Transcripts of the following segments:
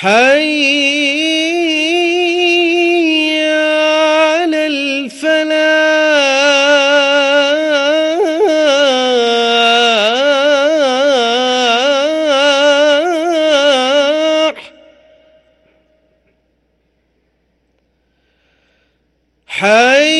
حي على الفلاح. حي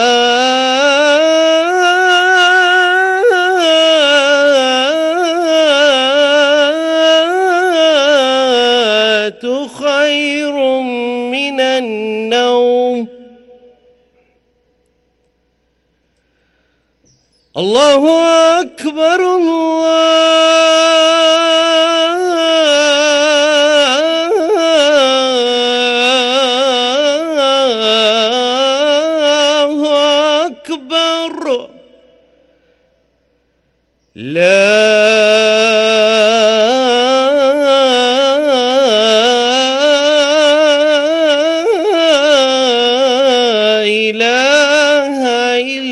النوم. الله أكبر الله أكبر. لا إله إلا الله